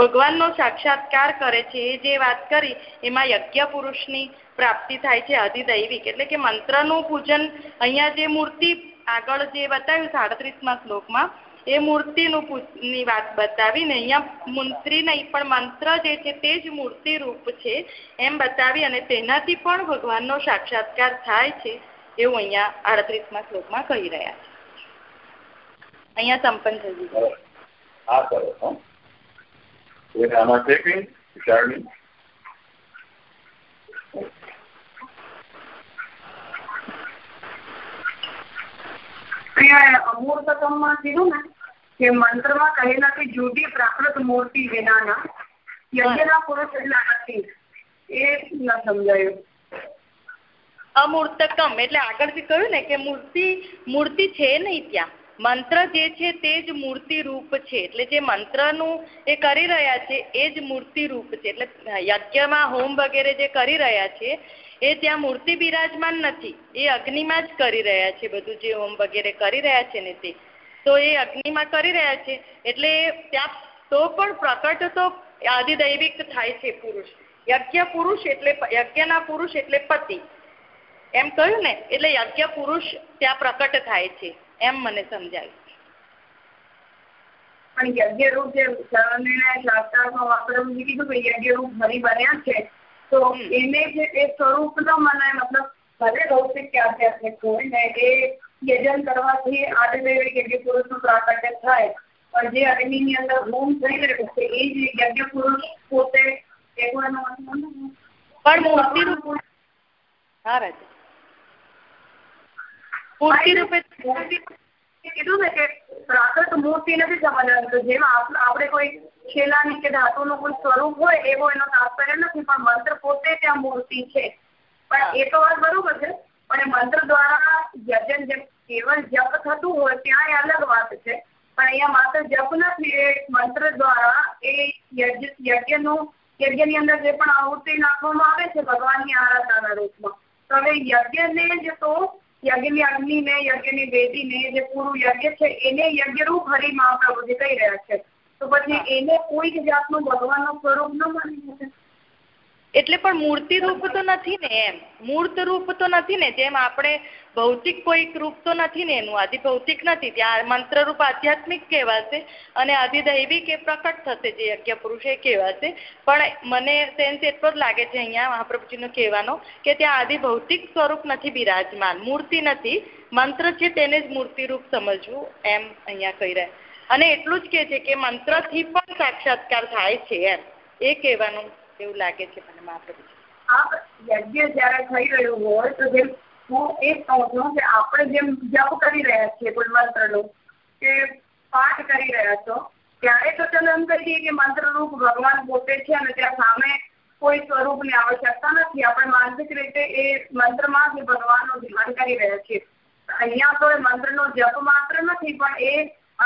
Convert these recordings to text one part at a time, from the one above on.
ભગવાનનો સાક્ષાત્કાર કરે છે, એ જે વાત કરી, એમાં યજ્ઞ પુરુષની પ્રાપ્તિ થાય છે, અધિદૈવિક. એટલે કે મંત્રનું પૂજન, અહીંયા જે મૂર્તિ આગળ જે બતાવ્યું, સાડત્રીસમાં શ્લોકમાં, એ મૂર્તિનું ની વાત બતાવીને અહીંયા મંત્રી નહીં, પણ મંત્ર જે છે, તે જ મૂર્તિ રૂપ છે, એમ બતાવી અને તેનાથી પણ ભગવાનનો સાક્ષાત્કાર થાય છે, એવું અહીંયા આડત્રીસમાં શ્લોકમાં કહી રહ્યા અહીંયા સંપન્ન થઈ સરસ આમાં છે કઈ વિચારણી અમૂર્તકમમાં કીધું ને કે મંત્રમાં કહેલા કે જુદી પ્રાકૃત મૂર્તિ વિનાના યજ્ઞના પુરુષ એટલા નથી. એ ન સમજાયું. અમૂર્તકમ એટલે આગળથી કહ્યું ને કે મૂર્તિ મૂર્તિ છે નહીં ત્યાં. મંત્ર જે છે તે જ મૂર્તિ રૂપ છે. એટલે જે મંત્રનું એ કરી રહ્યા છે, એ જ મૂર્તિ રૂપ છે. એટલે યજ્ઞમાં હોમ વગેરે જે કરી રહ્યા છે, એ ત્યાં મૂર્તિ બિરાજમાન નથી. એ અગ્નિમાં જ કરી રહ્યા છે બધું જે હોમ વગેરે કરી રહ્યા છે ને તે. તો એ અગ્નિમાં કરી રહ્યા છે. એટલે ત્યાં તો પણ પ્રકટ તો આદિદૈવિક થાય છે પુરુષ. યજ્ઞ પુરુષ એટલે યજ્ઞના પુરુષ એટલે પતિ. એમ કહ્યું ને? એટલે યજ્ઞ પુરુષ ત્યાં પ્રકટ થાય છે. એમ મને સમજાયું. પણ યજ્ઞ રૂપ જે કીધું કે યજ્ઞ રૂપ હરી બન્યા છે. તો એને જે એ મને મતલબ ભલે ભૌતિક કે આધ્યાત્મિક હોય ને એ યજન કરવાથી આજે યજ્ઞ પુરુષનું પ્રાકટ્ય થાય. પણ જે અગ્નિ ની અંદર હોમ થઈ રહ્યો છે એ જ યજ્ઞ પુરુષ પોતે પણ મૂર્તિ રૂપ હા રાજા. મૂર્તિ રૂપે કીધું ને કે પ્રાકૃત મૂર્તિ નથી સમજવાનું જેમ આપણે કોઈ શિલાની કે ધાતુનું કોઈ સ્વરૂપ હોય એવો એનો તાત્પર્ય નથી પણ મંત્ર પોતે ત્યાં મૂર્તિ છે. પણ એ તો વાત બરોબર છે. પણ મંત્ર દ્વારા યજન જેમ કેવલ જપ થતું હોય ત્યાં એ અલગ વાત છે. પણ અહીંયા માત્ર જપ નથી એ મંત્ર દ્વારા એ યજ્ઞ યજ્ઞનું યજ્ઞની અંદર જે પણ આહુતિ નાખવામાં આવે છે ભગવાનની આરાધનાના રૂપમાં. તો હવે યજ્ઞને જ તો યજ્ઞની અગ્નિને યજ્ઞની વેદીને જે પૂરું યજ્ઞ છે એને યજ્ઞરૂપ હરિ મહાપ્રભુજી કહી રહ્યા છે. તો પછી એને કોઈક જાતનું ભગવાનનું સ્વરૂપ ન માની શકે. એટલે પણ મૂર્તિ રૂપ તો નથી ને એમ. મૂર્ત રૂપ તો નથી ને. જેમ આપણે ભૌતિક કોઈક રૂપ તો નથી ને એનું. આદિ ભૌતિક નથી. ત્યાં મંત્ર રૂપ આધ્યાત્મિક કહેવાશે અને આદિદૈવી એ પ્રકટ થશે. જે યજ્ઞ પુરુષ એ કહેવાશે. પણ મને સેન્સ એટલો જ લાગે છે અહીંયા મહાપ્રભુજીનો કહેવાનો કે ત્યાં આદિ ભૌતિક સ્વરૂપ નથી બિરાજમાન. મૂર્તિ નથી. મંત્ર છે તેને જ મૂર્તિ રૂપ સમજવું એમ અહીંયા કહી રહ્યા. અને એટલું જ કે છે કે મંત્રથી પણ સાક્ષાત્કાર થાય છે એમ. એ કહેવાનું એવું લાગે છે મને મહાપ્રભુ આ થઈ રહ્યું હોય તો જેમ હું એ કહું છું કે આપણે જેમ જપ કરી રહ્યા છીએ, કોઈ મંત્રનું કે પાઠ કરી રહ્યા છો, ત્યારે તો ચલો એમ કહી દઈએ કે મંત્રરૂપ ભગવાન પોતે છે અને ત્યાં સામે કોઈ સ્વરૂપની આવશ્યકતા નથી. આપણે માનસિક રીતે એ મંત્રમાં જ ભગવાનનું ધ્યાન કરી રહ્યા છીએ. અહીંયા તો એ મંત્રનો જપ માત્ર નથી, પણ એ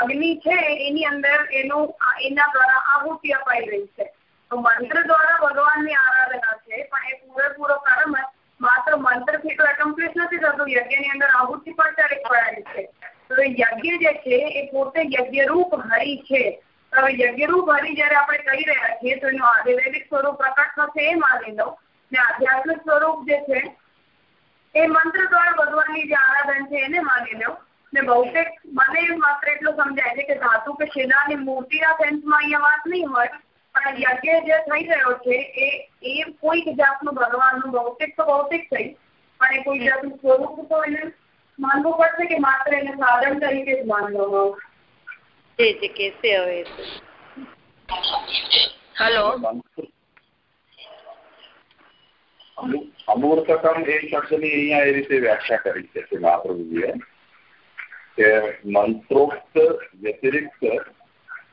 અગ્નિ છે એની અંદર એનું એના દ્વારા આહુતિ અપાઈ રહી છે. તો મંત્ર દ્વારા ભગવાનની આરાધના છે, પણ એ પૂરેપૂરો કર્મ માત્ર મંત્રથી તો એકમ્પ્લિશ નથી થતું, યજ્ઞની અંદર આહુતિ પણ ત્યારે પડાયેલી છે. તો યજ્ઞ જે છે, એ પોતે યજ્ઞરૂપ હરિ છે. હવે યજ્ઞરૂપ હરિ જયારે આપણે કહી રહ્યા છીએ, તો એનું આધિવેદિક સ્વરૂપ પ્રકટ થશે એ માની લો ને આધ્યાત્મિક સ્વરૂપ જે છે, એ મંત્ર દ્વારા ભગવાનની જે આરાધન છે, એને માની લો ને ભૌતિક મને માત્ર એટલું સમજાય છે કે ધાતુ કે શિલાની મૂર્તિના સેન્સમાં અહીંયા વાત નહીં હોય પણ યજ્ઞ જે થઈ રહ્યો છે એ એ કોઈક જાતનું ભગવાનનું ભૌતિક તો ભૌતિક થઈ પણ એ કોઈ જાતનું સ્વરૂપ તો એને માનવું પડશે કે માત્ર એને સાધન તરીકે જ માનવામાં જે જે કેસે હવે હેલો. અમૂર્તકમ એ શબ્દની અહીંયા એ રીતે વ્યાખ્યા કરી છે મહાપ્રભુજીએ કે મંત્રોક્ત વ્યતિરિક્ત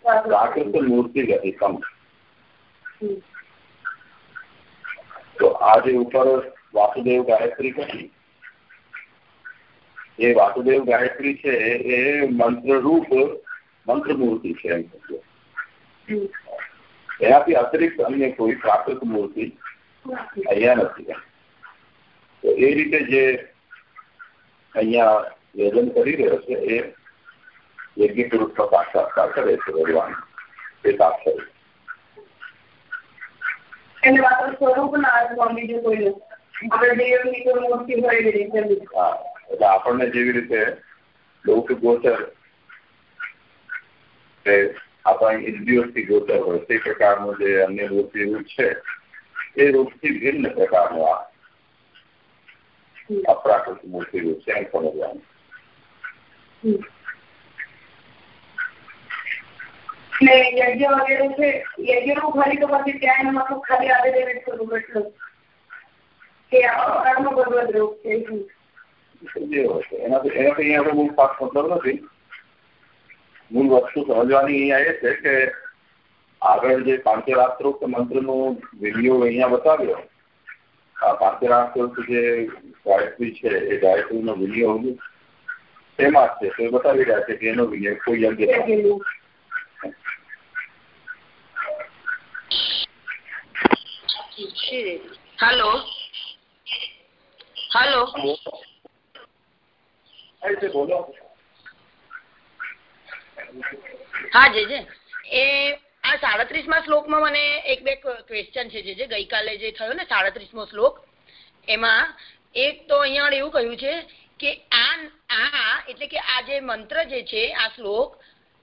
પ્રાકૃત મૂર્તિ વ્યતિકમ તો આજે ઉપર વાસુદેવ ગાયત્રી કહી એ વાસુદેવ ગાયત્રી છે એ મંત્રરૂપ મંત્રમૂર્તિ છે એમ એનાથી અતિરિક્ત અન્ય કોઈ પ્રાકૃત મૂર્તિ અહીંયા નથી તો એ રીતે જે અહીંયા યજન કરી રહ્યો છે એ યજ્ઞ પુરુષનો સાક્ષાત્કાર કરે છે ભગવાન એ સાક્ષર એને માત્ર સ્વરૂપના અર્થમાં બીજું કોઈનું આપણે દેવની કોઈ મૂર્તિ હોય એવી રીતે એટલે આપણને જેવી રીતે લૌકિક ગોચર આપણા ઇન્દ્રિયોથી ગોચર હોય તે પ્રકારનું જે અન્ય રૂપ એવું છે એ રૂપથી ભિન્ન પ્રકારનું આ અપ્રાકૃત મૂર્તિ રૂપ છે એમ સમજવાનું ને યજ્ઞ વગેરે છે યજ્ઞનું ખાલી તો પછી ત્યાં એનું મતલબ ખાલી આવે તેવી થોડું એટલું. કે કર્મ ભગવત રૂપ છે. એનાથી એનાથી ખાસ મતલબ નથી. મૂળ વસ્તુ સમજવાની અહીંયા એ છે કે આગળ જે પાંચરાત્રોક્ત મંત્રનું વીડિયો અહીંયા બતાવ્યો આ પાંચરાત્રોક્ત જે ગાયત્રી છે એ ગાયત્રીનો વીડિયો તેમાં જ છે. તો એ બતાવી રહ્યા છે કે એનો વીડિયો કોઈ યજ્ઞ હાલો હાલો હા જે એ આ સાડત્રીસમાં શ્લોકમાં મને એક બે ક્વેશ્ચન છે જે ગઈકાલે જે થયો ને સાડત્રીસમો શ્લોક એમાં એક તો અહીંયા એવું કહ્યું છે કે આ આ એટલે કે આ જે મંત્ર જે છે આ શ્લોક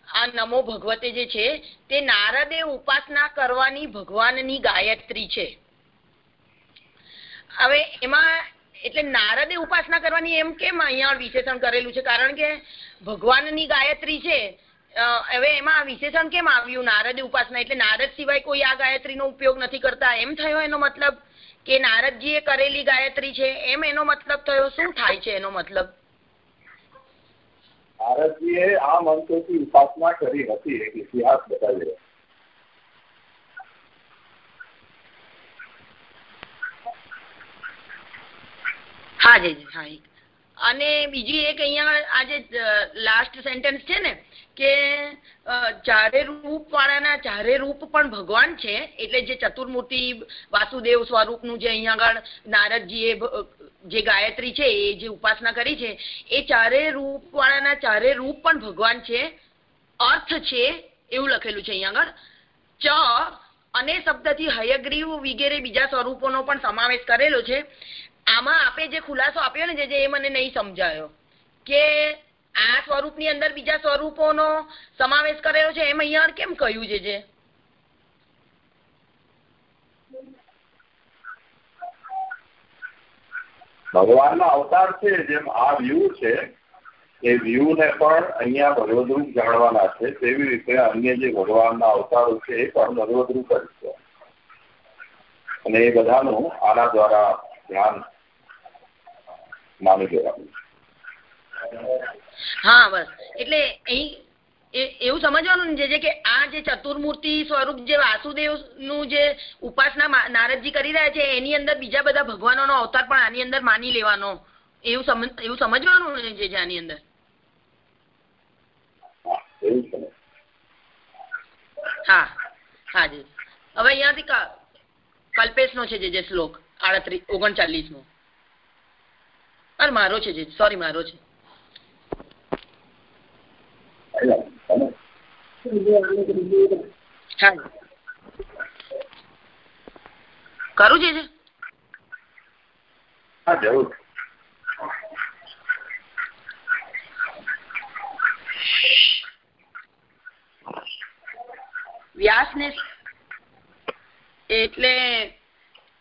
આ નમો ભગવતે જે છે તે નારદે ઉપાસના કરવાની ભગવાનની ગાયત્રી છે. હવે એમાં એટલે નારદે ઉપાસના કરવાની એમ કેમ અહીંયા વિશેષણ કરેલું છે? કારણ કે ભગવાનની ગાયત્રી છે હવે એમાં વિશેષણ કેમ આવ્યું નારદે ઉપાસના? એટલે નારદ સિવાય કોઈ આ ગાયત્રીનો ઉપયોગ નથી કરતા. એમ થયો એનો મતલબ કે નારદજીએ કરેલી ગાયત્રી છે, એમ એનો મતલબ થયો. શું થાય છે એનો મતલબ? નારદજીએ આ મંત્રોથી ઉપાસના કરી હતી, એક ઇતિહાસ બતાવી રહ્યો હા અને બીજી એક અહીંયા આજે લાસ્ટ સેન્ટેન્સ છે ને, કે ચારે રૂપ વાળાના ચારે રૂપ પણ ભગવાન છે, એટલે જે ચતુર્મૂર્તિ વાસુદેવ સ્વરૂપનું જે અહીંયા આગળ નારદજીએ જે ગાયત્રી છે, એ જે ઉપાસના કરી છે, એ ચારે રૂપ વાળાના ચારે રૂપ પણ ભગવાન છે, અર્થ છે, એવું લખેલું છે અહીંયા આગળ. ચ, અને શબ્દથી હયગ્રીવ વગેરે બીજા સ્વરૂપોનો પણ સમાવેશ કરેલો છે. આમાં આપે જે ખુલાસો આપ્યો ને જે એ મને નહીં સમજાયો. કે આ સ્વરૂપની અંદર બીજા સ્વરૂપોનો સમાવેશ કરેલો છે, એમ અહીંયા કેમ કહ્યું છે જે? ભગવાનના અવતાર છે, જેમ આ વ્યૂ છે, એ વ્યૂ ને પણ અહીંયા ભગવદરૂપ જાણવાના છે, તેવી રીતે અન્ય જે ભગવાનના અવતારો છે, એ પણ ભગવદરૂપ જ છે. અને એ બધાનું આના દ્વારા ધ્યાન માની લેવાનું હા બસ. એટલે અહીં એવું સમજવાનું છે કે આ જે ચતુર્મૂર્તિ સ્વરૂપ જે વાસુદેવનું જે ઉપાસના નારદજી કરી રહ્યા છે એની અંદર બીજા બધા ભગવાનો નો અવતાર પણ આની અંદર માની લેવાનો. એવું એવું સમજવાનું છે આની અંદર? હા હા જી. હવે અહીંયાથી કલ્પેશ નો છે જે શ્લોક. આડત્રીસ ઓગણચાલીસ નો અરે મારો છે જે સોરી મારો છે. કરું છે જરૂર. વ્યાસ ને એટલે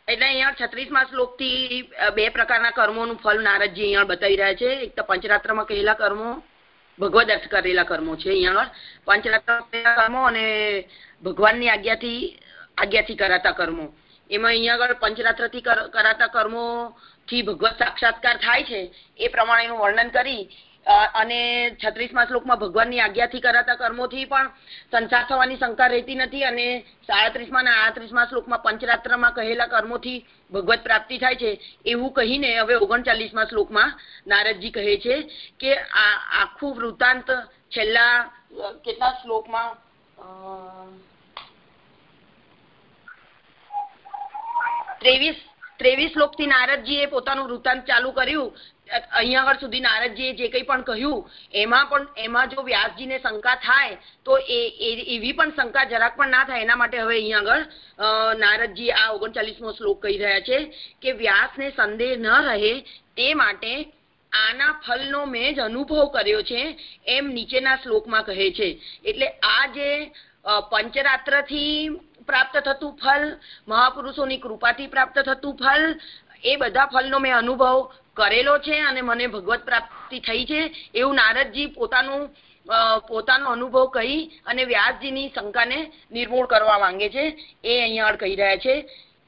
એટલે અહીંયા છત્રીસમાં શ્લોકથી બે પ્રકારના કર્મોનું ફળ નારદજી અહીંયા બતાવી રહ્યા છે. એક તો પંચરાત્રમાં કહેલા કર્મો, ભગવદ અર્થ કરેલા કર્મો છે અહીંયા. પંચરાત્ર કર્મો અને ભગવાનની આજ્ઞાથી આજ્ઞાથી કરાતા કર્મો. એમાં અહીંયા આગળ પંચરાત્રથી કરાતા કર્મો થી ભગવત સાક્ષાત્કાર થાય છે. એ પ્રમાણેનું વર્ણન કરી અને છત્રીસમાં શ્લોકમાં ભગવાનની આજ્ઞાથી કરાતા કર્મોથી પણ સંસાર થવાની શંકા રહેતી નથી અને સાડત્રીસમાં અને આડત્રીસમાં શ્લોકમાં પંચરાત્રમાં કહેલા કર્મોથી ભગવત પ્રાપ્તિ થાય છે, એવું કહીને હવે ઓગણચાલીસમાં શ્લોકમાં નારદજી કહે છે કે આ આખું વૃત્તાંત છેલ્લા કેટલા શ્લોકમાં ત્રેવીસ ત્રેવીસ શ્લોકથી નારદજી એ પોતાનું વૃત્તાંત ચાલુ કર્યું અહીંયા આગળ સુધી નારદજીએ જે કંઈ પણ કહ્યું, એમાં પણ, એમાં જો વ્યાસજીને શંકા થાય, તો એ એવી પણ શંકા જરાક પણ ના થાય. એના માટે હવે અહીંયા આગળ નારદજી આ ઓગણચાલીસમો શ્લોક કહી રહ્યા છે કે વ્યાસને સંદેહ ન રહે તે માટે આના ફલનો મેં જ અનુભવ કર્યો છે એમ નીચેના શ્લોકમાં કહે છે. એટલે આ જે પંચરાત્રથી પ્રાપ્ત થતું ફલ, મહાપુરુષોની કૃપાથી પ્રાપ્ત થતું ફલ, એ બધા ફલનો મેં અનુભવ કરેલો છે અને મને ભગવત પ્રાપ્તિ થઈ છે, એવું નારદજી પોતાનું પોતાનો અનુભવ કહી અને વ્યાસજીની શંકાને નિર્મૂળ કરવા માંગે છે, એ અહીંયા કહી રહ્યા છે.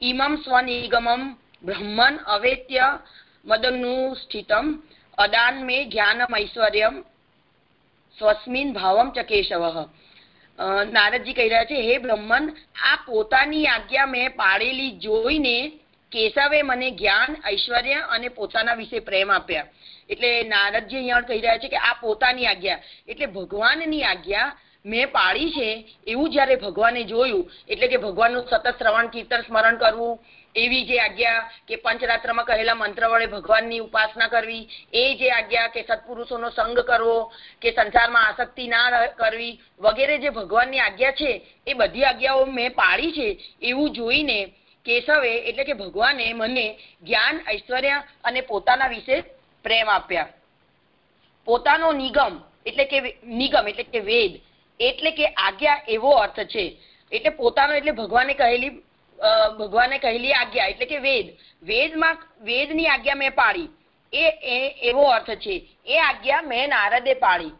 ઇમમ સ્વનિગમમ બ્રહ્મન અવેત્ય મદનું સ્થિતમ, અદાન મે જ્ઞાનમ ઐશ્વર્યમ, સ્વસ્મિન ભાવમ ચકેશવ નારદજી કહી રહ્યા છે, હે બ્રહ્મન, આ પોતાની આજ્ઞા મેં પાડેલી જોઈને કેશવે મને જ્ઞાન, ઐશ્વર્ય અને પોતાના વિશે પ્રેમ આપ્યા. એટલે નારદજી અહીંયા કહી રહ્યા છે કે આ પોતાની આજ્ઞા. એટલે ભગવાનની આજ્ઞા મેં પાડી છે એવું જયારે ભગવાને જોયું, એટલે કે ભગવાનનું સતત શ્રવણ, કીર્તન, સ્મરણ કરવું, એવી જે આજ્ઞા કે પંચરાત્રમાં કહેલા મંત્ર વડે ભગવાનની ઉપાસના કરવી, એ જે આજ્ઞા કે સત્પુરુષોનો સંગ કરવો, કે સંસારમાં આસક્તિ ના કરવી, વગેરે જે ભગવાનની આજ્ઞા છે, એ બધી આજ્ઞાઓ મેં પાડી છે, એવું જોઈને કેશવે એટલે કે ભગવાને મને જ્ઞાન, ઐશ્વર્ય અને પોતાના વિશે પ્રેમ આપ્યા. પોતાનો નિગમ એટલે કે નિગમ એટલે કે વેદ એટલે કે આજ્ઞા એવો અર્થ છે. એટલે પોતાનો એટલે ભગવાને કહેલી ભગવાને કહેલી આજ્ઞા એટલે કે વેદ. વેદમાં, વેદની આજ્ઞા મેં પાડી. એ, એવો અર્થ છે. એ આજ્ઞા મેં નારદે પાડી.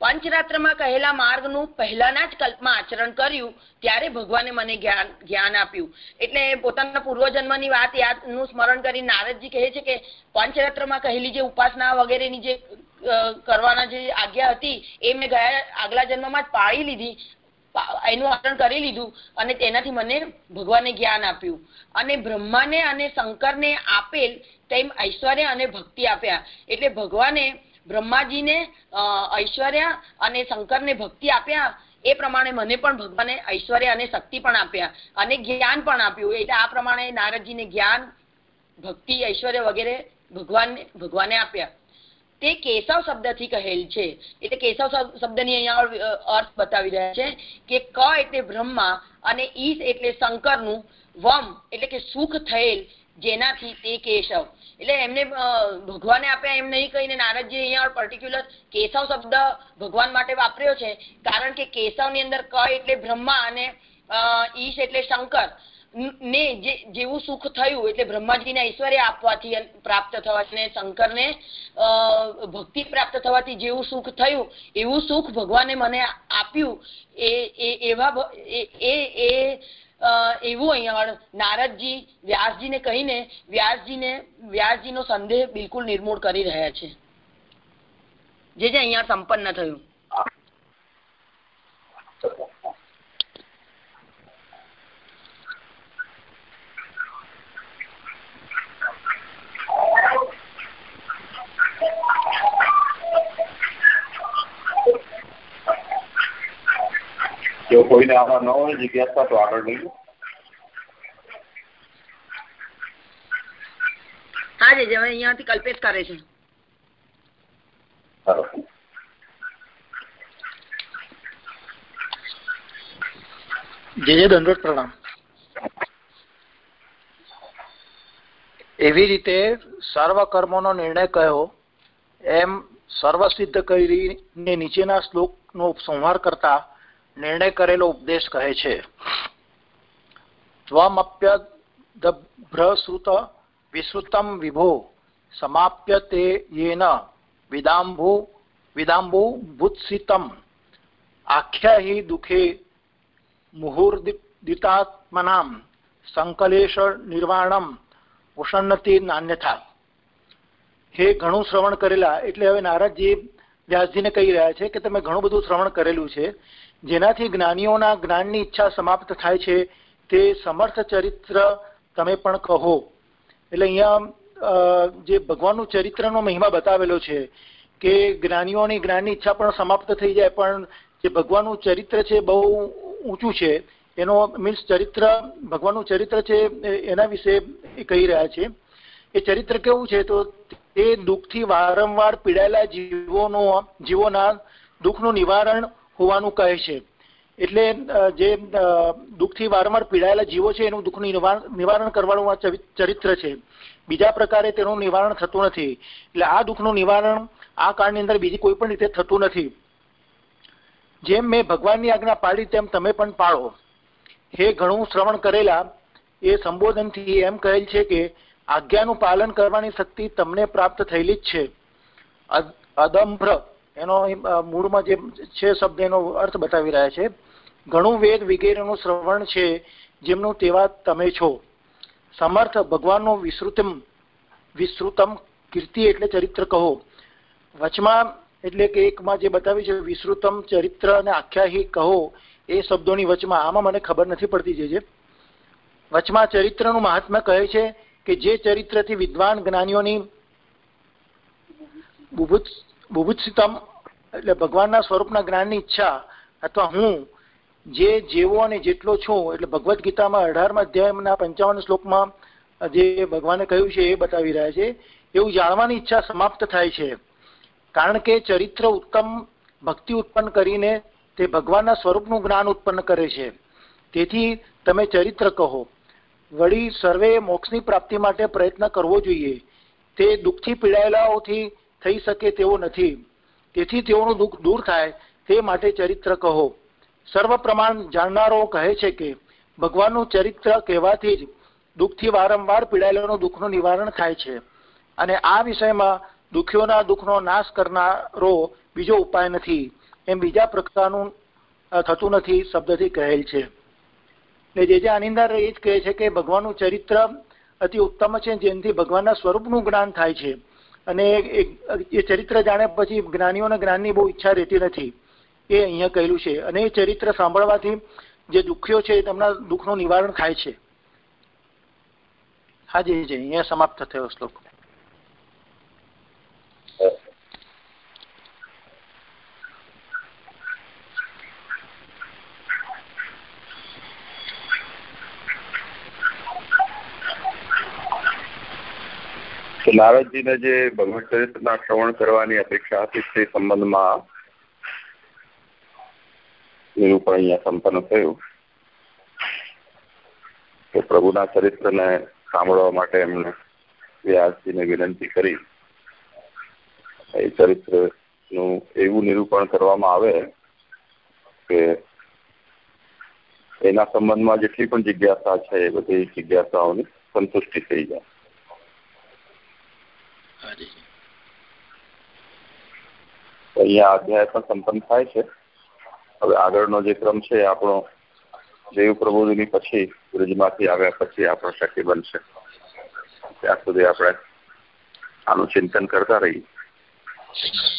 પંચરાત્રમાં કહેલા માર્ગનું પહેલાના જ કલ્પમાં આચરણ કર્યું, ત્યારે ભગવાને મને જ્ઞાન જ્ઞાન આપ્યું. એટલે પોતાના પૂર્વજન્મની વાત યાદનું સ્મરણ કરી નારદજી કહે છે કે પંચરાત્રમાં કહેલી જે ઉપાસના વગેરેની જે કરવાના જે આજ્ઞા હતી, એ મેં ગયા આગલા જન્મમાં જ પાળી લીધી એનું આચરણ કરી લીધું અને તેનાથી મને ભગવાને જ્ઞાન આપ્યું. અને બ્રહ્માને અને શંકરને આપેલ તેમ ઐશ્વર્ય અને ભક્તિ આપ્યા. એટલે ભગવાને બ્રહ્માજીને ઐશ્વર્ય અને શંકરને ભક્તિ આપ્યા. એ પ્રમાણે મને પણ ભગવાને ઐશ્વર્ય અને શક્તિ પણ આપ્યા અને જ્ઞાન પણ આપ્યું. એટલે આ પ્રમાણે નારદજીને જ્ઞાન, ભક્તિ, ઐશ્વર્ય વગેરે ભગવાન ભગવાને આપ્યા. તે કેશવ શબ્દથી કહેલ છે. એટલે કેશવ શબ્દની અહીંયા અર્થ બતાવી રહ્યા છે કે ક એટલે બ્રહ્મા અને ઈશ એટલે શંકરનું વમ એટલે કે સુખ થયેલ જેનાથી તે કેશવ. એટલે એમને ભગવાને આપ્યા, એમ નહીં કહીને નારદજી અહીંયા પર્ટિક્યુલર કેશવ શબ્દ ભગવાન માટે વાપર્યો છે, કારણ કે કેશવની અંદર ક એટલે બ્રહ્મા અને ઈશ એટલે શંકર. ને જેવું સુખ થયું એટલે બ્રહ્માજીને ઐશ્વર્ય આપવાથી પ્રાપ્ત થવાથી શંકરને ભક્તિ પ્રાપ્ત થવાથી જેવું સુખ થયું, એવું સુખ ભગવાને મને આપ્યું એ એવા એ એવું અહીંયા નારદજી, વ્યાસજીને કહીને, વ્યાસજીને, વ્યાસજીનો સંદેહ બિલકુલ નિર્મૂળ કરી રહ્યા છે. જે જે અહીંયા સંપન્ન થયું. જો કોઈને આમાં ન હોય જિજ્ઞાસા તો આગળ લઈ હા જી હવે અહીંયાથી કલ્પેશ કરે છે. જે જે દંડોત પ્રણામ. એવી રીતે સર્વ કર્મોનો નિર્ણય કહ્યો એમ સર્વ સિદ્ધ કરીને નીચેના શ્લોકનો સંહાર કરતા નિર્ણય કરેલો ઉપદેશ કહે છે. ત્વમપ્યદ્ભ્રશ્રુત વિશ્રુતમ વિભો સમાપ્ય તે યેન વિદાંભુ વિદાંબુ ભૂત્સિતમ. આખ્યા હિ દુઃખે મુહુર્દિતાત્મનામ સંકલેશ નિર્વાણમ ઉષન્નતિ નાન્યથા. હે ઘણું શ્રવણ કરેલા, એટલે હવે નારદજી વ્યાસજીને કહી રહ્યા છે કે તમે ઘણું બધું શ્રવણ કરેલું છે. જેનાથી જ્ઞાનીઓના જ્ઞાનની ઈચ્છા સમાપ્ત થાય છે, તે સમર્થ ચરિત્ર તમે પણ કહો. એટલે અહીંયા જે ભગવાનનું ચરિત્રનો મહિમા બતાવેલો છે કે જ્ઞાનીઓની જ્ઞાનની ઈચ્છા પણ સમાપ્ત થઈ જાય, પણ જે ભગવાનનું ચરિત્ર છે બહુ ઊંચું છે. એનો મીન્સ ચરિત્ર, ભગવાનનું ચરિત્ર છે એના વિશે કહી રહ્યા છે. એ ચરિત્ર કેવું છે? તો એ દુઃખથી વારંવાર પીડાયેલા જીવોનો, જીવોના દુઃખનું નિવારણ હોવાનું કહે છે. એટલે જે દુઃખથી વારંવાર પીડાયેલા જીવો છે, એનું દુઃખનું નિવારણ કરવાનું આ ચરિત્ર છે. બીજા પ્રકારે તેનું નિવારણ થતું નથી. એટલે આ દુઃખનું નિવારણ આ કાળની અંદર બીજી કોઈ પણ રીતે થતું નથી. જેમ મેં ભગવાનની આજ્ઞા પાડી, તેમ તમે પણ પાળો. હે ઘણું શ્રવણ કરેલા, એ સંબોધનથી એમ કહેલ છે કે, આજ્ઞાનું પાલન કરવાની શક્તિ તમને પ્રાપ્ત થયેલી જ છે. અદંભ્ર એનો મૂળમાં જે છે શબ્દ, એનો અર્થ બતાવી રહ્યા છે. ઘણું વેદ વગેરેનું શ્રવણ છે, જેમનું તેવા તમે છો. સમર્થ ભગવાનનું વિસ્તૃતમ વિસ્તૃતમ કીર્તિ એટલે ચરિત્ર કહો. વચમાં એટલે કે એકમાં જે બતાવ્યું છે, વિસ્તૃતમ ચરિત્ર અને આખ્યાહી કહો, એ શબ્દોની વચમાં. આમાં મને ખબર નથી પડતી જે છે વચમાં ચરિત્રનું મહાત્મા કહે છે કે જે ચરિત્રથી વિદ્વાન જ્ઞાનીઓની બુભુત્સિતમ, એટલે ભગવાનના સ્વરૂપના જ્ઞાનની ઈચ્છા અથવા હું, જે જેવો અને જેટલો છું, એટલે ભગવદ્ ગીતામાં અઢારમાં અધ્યાયના પંચાવન શ્લોકમાં જે ભગવાને કહ્યું છે એ બતાવી રહ્યા છે. એવું જાણવાની ઈચ્છા સમાપ્ત થાય છે. કારણ કે ચરિત્ર ઉત્તમ, ભક્તિ ઉત્પન્ન કરીને તે ભગવાનના સ્વરૂપનું જ્ઞાન ઉત્પન્ન કરે છે. તેથી તમે ચરિત્ર કહો. વળી સર્વે મોક્ષની પ્રાપ્તિ માટે પ્રયત્ન કરવો જોઈએ. તે દુઃખથી પીડાયેલાઓથી થઈ શકે તેવો નથી. તેથી તેઓનું દુઃખ દૂર થાય, તે માટે ચરિત્ર કહો. સર્વ પ્રમાણ જાણનારો કહે છે કે, ભગવાનનું ચરિત્ર કહેવાથી જ દુઃખથી વારંવાર પીડાયેલાનું દુઃખનું નિવારણ થાય છે. અને આ વિષયમાં દુઃખીઓના દુઃખનો નાશ કરનારો બીજો ઉપાય નથી. એમ બીજા પ્રકારનું થતું નથી શબ્દથી કહેલ છે. ને જે જે આનંદાર એ જ કહે છે કે ભગવાનનું ચરિત્ર અતિ ઉત્તમ છે, જેનાથી ભગવાનના સ્વરૂપનું જ્ઞાન થાય છે. અને એ ચરિત્ર જાણે પછી જ્ઞાનીઓને જ્ઞાનની બહુ ઈચ્છા રહેતી નથી. એ અહીંયા કહેલું છે. અને એ ચરિત્ર સાંભળવાથી જે દુઃખીઓ છે તેમના દુઃખનું નિવારણ થાય છે. હાજી જી અહીંયા સમાપ્ત થયો શ્લોક. નારદજીને જે ભગવત ચરિત્રના શ્રવણ કરવાની અપેક્ષા હતી તે સંબંધમાં નિરૂપણ અહીંયા સંપન્ન થયું. કે પ્રભુના ચરિત્રને સાંભળવા માટે એમને વ્યાસજીને વિનંતી કરી. એ ચરિત્રનું એવું નિરૂપણ કરવામાં આવે કે એના સંબંધમાં જેટલી પણ જિજ્ઞાસા છે એ બધી જિજ્ઞાસાઓની સંતુષ્ટિ થઈ જાય. અહીંયા અધ્યાય પણ સંપન્ન થાય છે. હવે આગળનો જે ક્રમ છે, આપણો દેવ પ્રબોધની પછી બ્રિજમાંથી આવ્યા પછી આપણો શક્ય બનશે. ત્યાં સુધી આપણે આનું ચિંતન કરતા રહીએ.